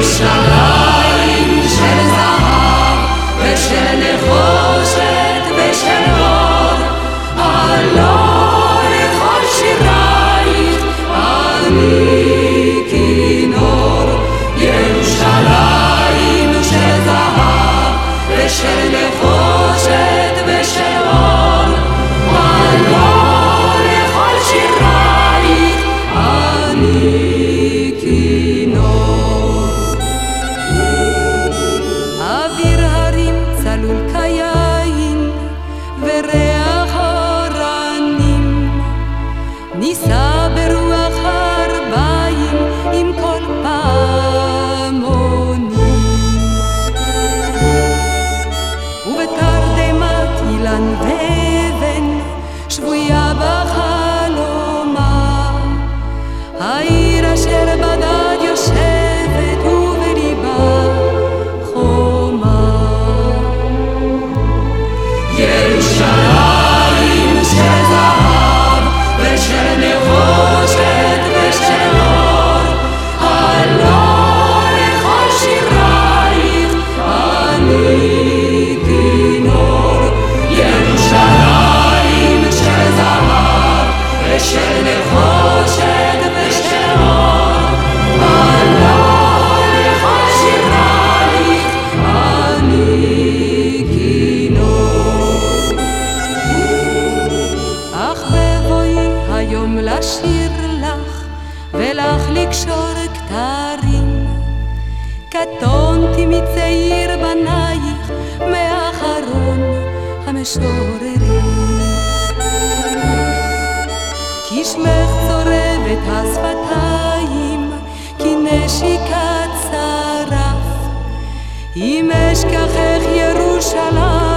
Jerusalem. леса. היום לשיר לך ולך לקשור כתרים. קטונתי מצעיר בנייך, מאחרון המשוררים. כי שמך צורב את השפתיים, כי נשיקה צרף. אם אשכחך ירושלים